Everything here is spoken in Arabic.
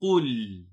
قل.